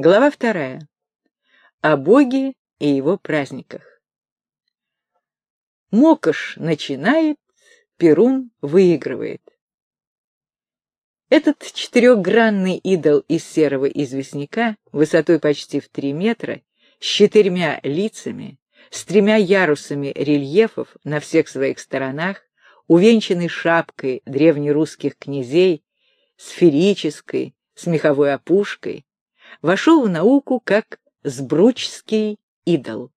Глава вторая. О Боге и его праздниках. Мокош начинает, Перун выигрывает. Этот четырехгранный идол из серого известняка, высотой почти в три метра, с четырьмя лицами, с тремя ярусами рельефов на всех своих сторонах, увенчанный шапкой древнерусских князей, сферической, с меховой опушкой, вошел в науку как сбручский идол.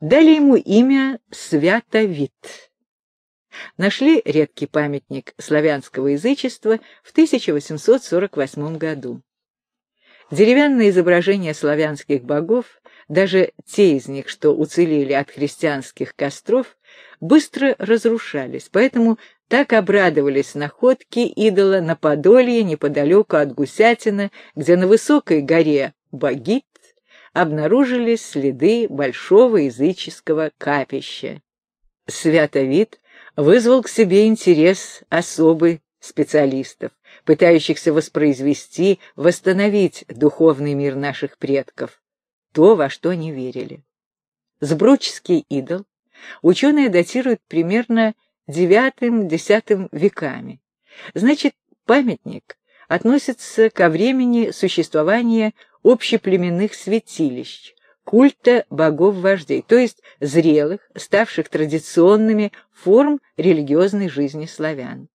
Дали ему имя Святовид. Нашли редкий памятник славянского язычества в 1848 году. Деревянные изображения славянских богов, даже те из них, что уцелели от христианских костров, быстро разрушались, поэтому так обрадовались находке идола на Подолье, неподалеку от Гусятина, где на высокой горе Багит обнаружились следы большого языческого капища. Святовид вызвал к себе интерес особый специалистов, пытающихся воспроизвести, восстановить духовный мир наших предков, то, во что они верили. Сбруческий идол ученые датируют примерно IX-X веками. Значит, памятник относится ко времени существования общеплеменных святилищ, культа богов-вождей, то есть зрелых, ставших традиционными форм религиозной жизни славян.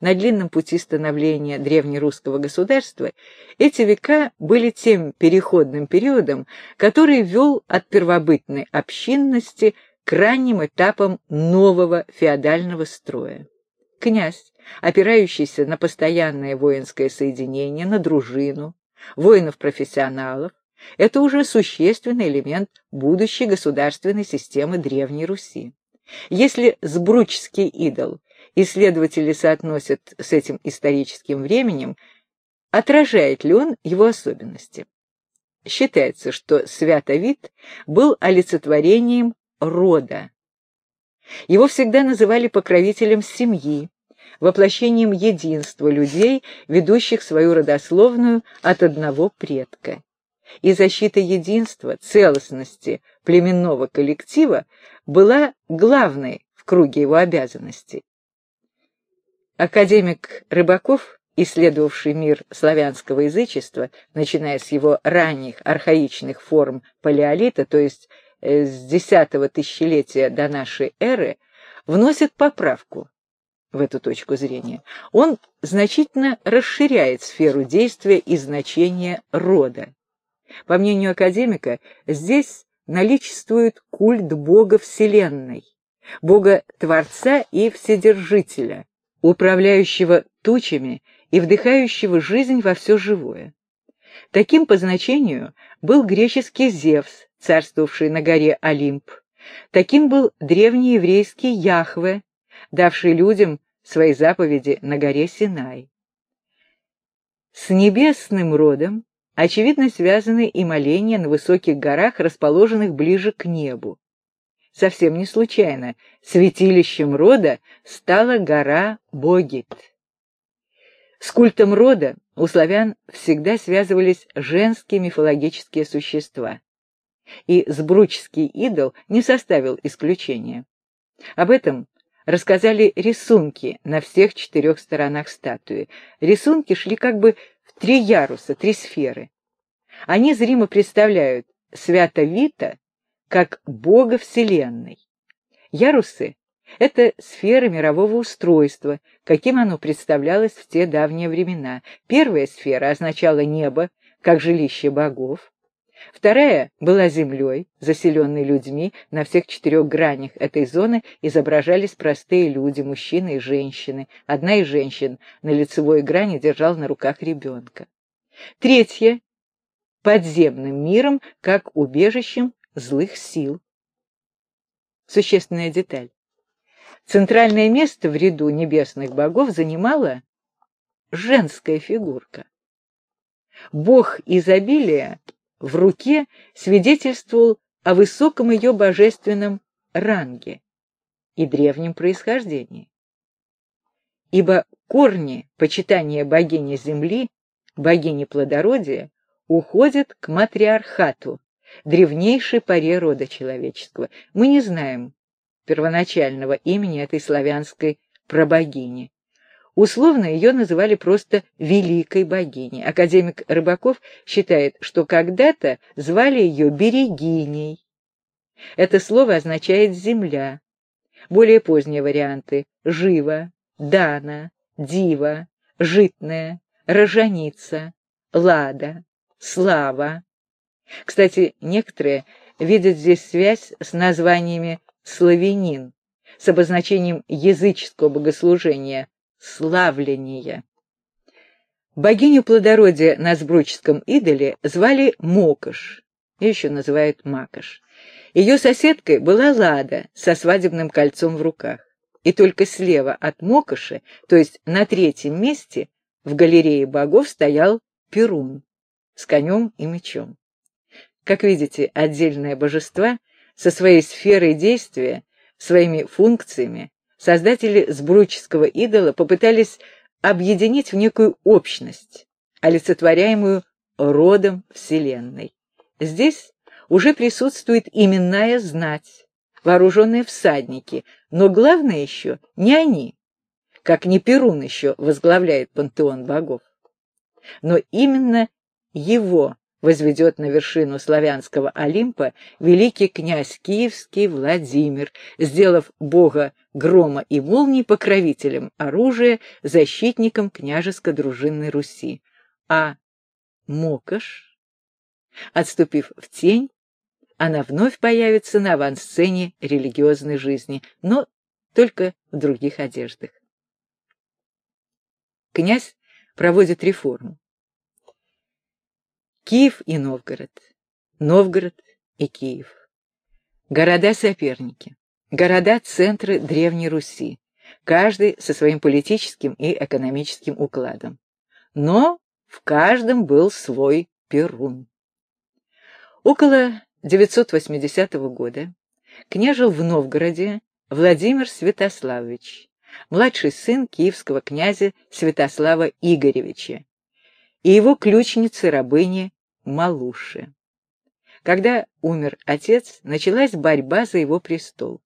На длинном пути становления древнерусского государства эти века были тем переходным периодом, который вел от первобытной общинности к ранним этапам нового феодального строя. Князь, опирающийся на постоянное воинское соединение, на дружину, воинов-профессионалов, это уже существенный элемент будущей государственной системы Древней Руси. Если сбручский идол исследователи соотносят с этим историческим временем, отражает ли он его особенности? Считается, что Святовид был олицетворением рода. Его всегда называли покровителем семьи, воплощением единства людей, ведущих свою родословную от одного предка. И защита единства, целостности племенного коллектива была главной в круге его обязанностей. Академик Рыбаков, исследовавший мир славянского язычества, начиная с его ранних архаичных форм палеолита, то есть с десятого тысячелетия до нашей эры, вносит поправку в эту точку зрения. Он значительно расширяет сферу действия и значения рода. По мнению академика, здесь наличествует культ Бога Вселенной, Бога-Творца и Вседержителя, управляющего тучами и вдыхающего жизнь во все живое. Таким по значению был греческий Зевс, царствовавший на горе Олимп. Таким был древний еврейский Яхве, давший людям свои заповеди на горе Синай. С небесным родом, очевидно, связаны и моления на высоких горах, расположенных ближе к небу. Совсем не случайно святилищем рода стала гора Богит. С культом рода у славян всегда связывались женские мифологические существа. И сбручский идол не составил исключения. Об этом рассказали рисунки на всех четырех сторонах статуи. Рисунки шли как бы в три яруса, три сферы. Они зримо представляют Свято-Вита как Бога Вселенной. Ярусы — это сфера мирового устройства, каким оно представлялось в те давние времена. Первая сфера означала небо, как жилище богов. Вторая была землей, заселенной людьми. На всех четырех гранях этой зоны изображались простые люди, мужчины и женщины. Одна из женщин на лицевой грани держала на руках ребенка. Третья — подземным миром, как убежищем злых сил. Существенная деталь. Центральное место в ряду небесных богов занимала женская фигурка. Бог изобилия в руке свидетельствовал о высоком ее божественном ранге и древнем происхождении. Ибо корни почитания богини Земли, богини плодородия, уходят к матриархату, древнейшей паре рода человеческого. Мы не знаем первоначального имени этой славянской прабогини. Условно ее называли просто «великой богиней». Академик Рыбаков считает, что когда-то звали ее Берегиней. Это слово означает «земля». Более поздние варианты – «жива», «дана», «дива», «житная», «рожаница», «лада», «слава». Кстати, некоторые видят здесь связь с названиями «славянин», с обозначением языческого богослужения славления. Богиню плодородия на сбруческом идоле звали Мокош, еще называют Макош. Ее соседкой была Лада со свадебным кольцом в руках. И только слева от Мокоши, то есть на третьем месте, в галерее богов стоял Перун с конем и мечом. Как видите, отдельные божества со своей сферой действия, своими функциями, создатели сбруческого идола попытались объединить в некую общность, олицетворяемую родом Вселенной. Здесь уже присутствует именная знать, вооруженные всадники, но главное еще не они, как не Перун еще возглавляет пантеон богов, но именно его возведет на вершину славянского Олимпа великий князь Киевский Владимир, сделав бога грома и молний покровителем оружия, защитником княжеско-дружинной Руси. А Мокош, отступив в тень, она вновь появится на авансцене религиозной жизни, но только в других одеждах. Князь проводит реформу. Киев и Новгород, Новгород и Киев. Города-соперники, города-центры Древней Руси, каждый со своим политическим и экономическим укладом. Но в каждом был свой Перун. Около 980 года княжил в Новгороде Владимир Святославович, младший сын киевского князя Святослава Игоревича, и его ключницы-рабыни Малуши. Когда умер отец, началась борьба за его престол.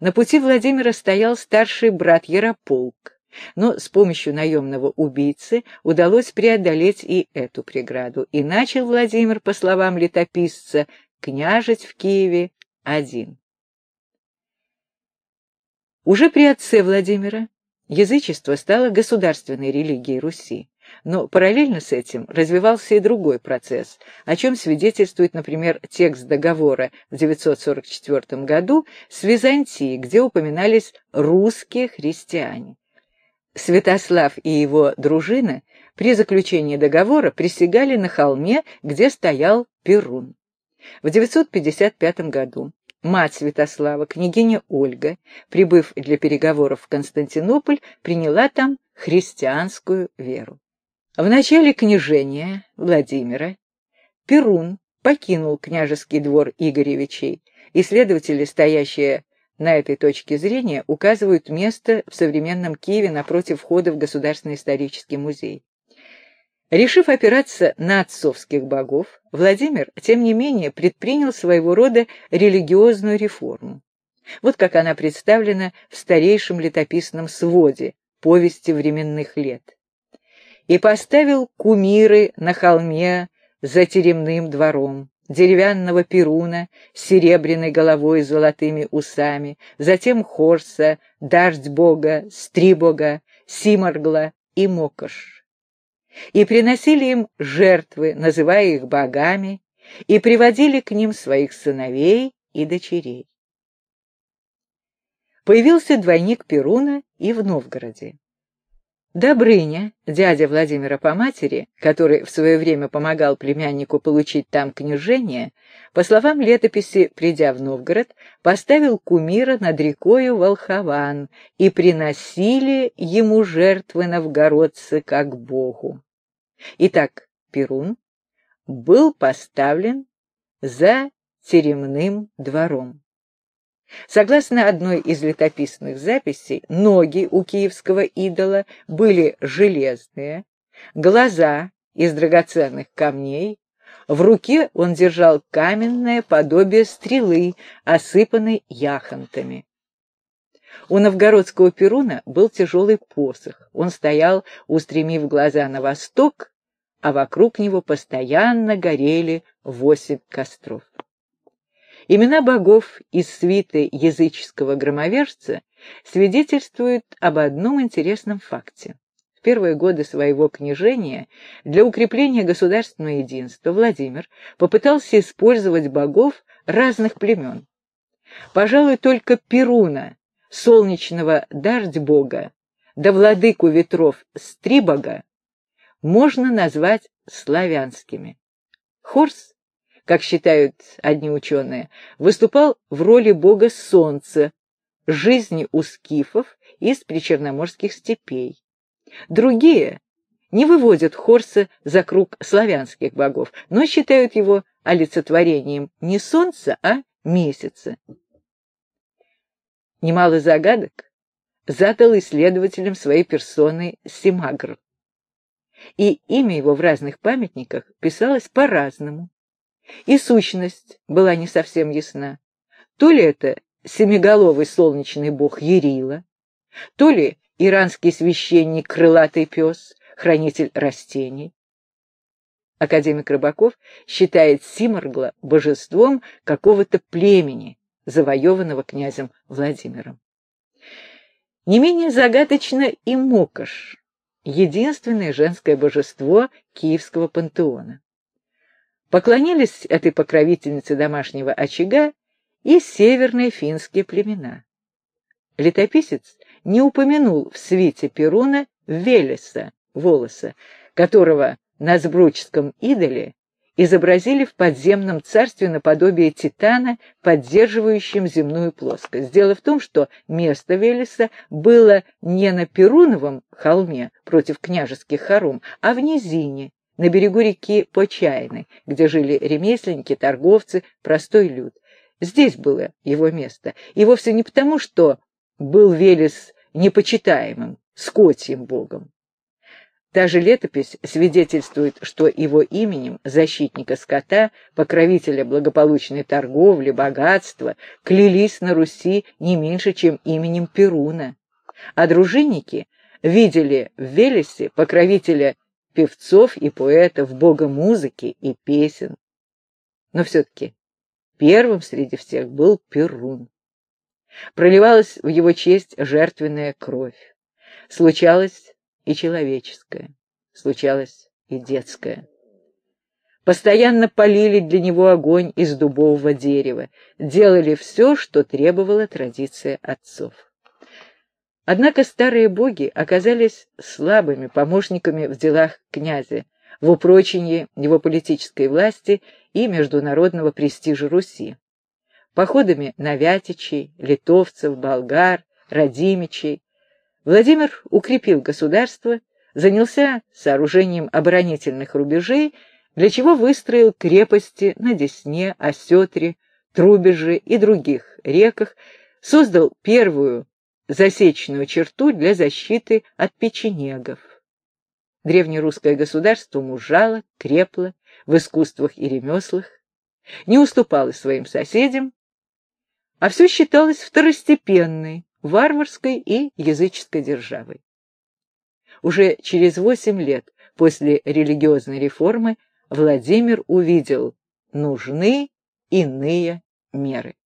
На пути Владимира стоял старший брат Ярополк, но с помощью наемного убийцы удалось преодолеть и эту преграду, и начал Владимир, по словам летописца, княжить в Киеве один. Уже при отце Владимира язычество стало государственной религией Руси. Но параллельно с этим развивался и другой процесс, о чем свидетельствует, например, текст договора в 944 году с Византией, где упоминались русские христиане. Святослав и его дружина при заключении договора присягали на холме, где стоял Перун. В 955 году мать Святослава, княгиня Ольга, прибыв для переговоров в Константинополь, приняла там христианскую веру. В начале княжения Владимира Перун покинул княжеский двор Игоревичей. Исследователи, стоящие на этой точке зрения, указывают место в современном Киеве напротив входа в Государственный исторический музей. Решив опираться на отцовских богов, Владимир, тем не менее, предпринял своего рода религиозную реформу. Вот как она представлена в старейшем летописном своде «Повести временных лет» и поставил кумиры на холме за теремным двором, деревянного перуна с серебряной головой и золотыми усами, затем Хорса, дождь бога, стрибога, симоргла и мокош. И приносили им жертвы, называя их богами, и приводили к ним своих сыновей и дочерей. Появился двойник Перуна и в Новгороде. Добрыня, дядя Владимира по матери, который в свое время помогал племяннику получить там княжение, по словам летописи, придя в Новгород, поставил кумира над рекою Волхован и приносили ему жертвы новгородцы как богу. Итак, Перун был поставлен за теремным двором. Согласно одной из летописных записей, ноги у киевского идола были железные, глаза из драгоценных камней, В руке он держал каменное подобие стрелы, осыпанной яхонтами. У новгородского Перуна был тяжелый посох. Он стоял, устремив глаза на восток, а вокруг него постоянно горели восемь костров. Имена богов из свиты языческого громовержца свидетельствуют об одном интересном факте. В первые годы своего княжения для укрепления государственного единства Владимир попытался использовать богов разных племен. Пожалуй, только Перуна, солнечного дождь-бога, да владыку ветров Стрибога можно назвать славянскими. Хорс, как считают одни ученые, выступал в роли бога солнца, жизни у скифов из причерноморских степей. Другие не выводят Хорса за круг славянских богов, но считают его олицетворением не солнца, а месяца. Немало загадок задал исследователям своей персоны Симагр. И имя его в разных памятниках писалось по-разному. И сущность была не совсем ясна. То ли это семиголовый солнечный бог Ерила, то ли иранский священник крылатый пес, хранитель растений. Академик Рыбаков считает Симоргла божеством какого-то племени, завоеванного князем Владимиром. Не менее загадочно и Мокош, единственное женское божество Киевского пантеона. Поклонились этой покровительнице домашнего очага и северные финские племена. Летописец не упомянул в свете Перуна Велеса, волоса, которого на Сбручском идоле изобразили в подземном царстве наподобие Титана, поддерживающим земную плоскость. Дело в том, что место Велеса было не на Перуновом холме против княжеских хором, а в низине, на берегу реки Почайны, где жили ремесленники, торговцы, простой люд. Здесь было его место, и вовсе не потому, что был Велес непочитаемым, скотьим богом. Та же летопись свидетельствует, что его именем защитника скота, покровителя благополучной торговли, богатства, клялись на Руси не меньше, чем именем Перуна. А дружинники видели в Велесе покровителя певцов и поэтов, бога музыки и песен. Но все-таки первым среди всех был Перун. Проливалась в его честь жертвенная кровь. Случалось и человеческое, случалось и детское. Постоянно полили для него огонь из дубового дерева, делали все, что требовала традиция отцов. Однако старые боги оказались слабыми помощниками в делах князя, в упрочении его политической власти и международного престижа Руси. Походами на Вятичей, литовцев, болгар, радимичей Владимир укрепил государство, занялся сооружением оборонительных рубежей, для чего выстроил крепости на Десне, Осетре, Трубеже и других реках, создал первую засечную черту для защиты от печенегов. Древнерусское государство мужало, крепло в искусствах и ремеслах, не уступало своим соседям, а все считалось второстепенной, варварской и языческой державой. Уже через восемь лет после религиозной реформы Владимир увидел нужны иные меры.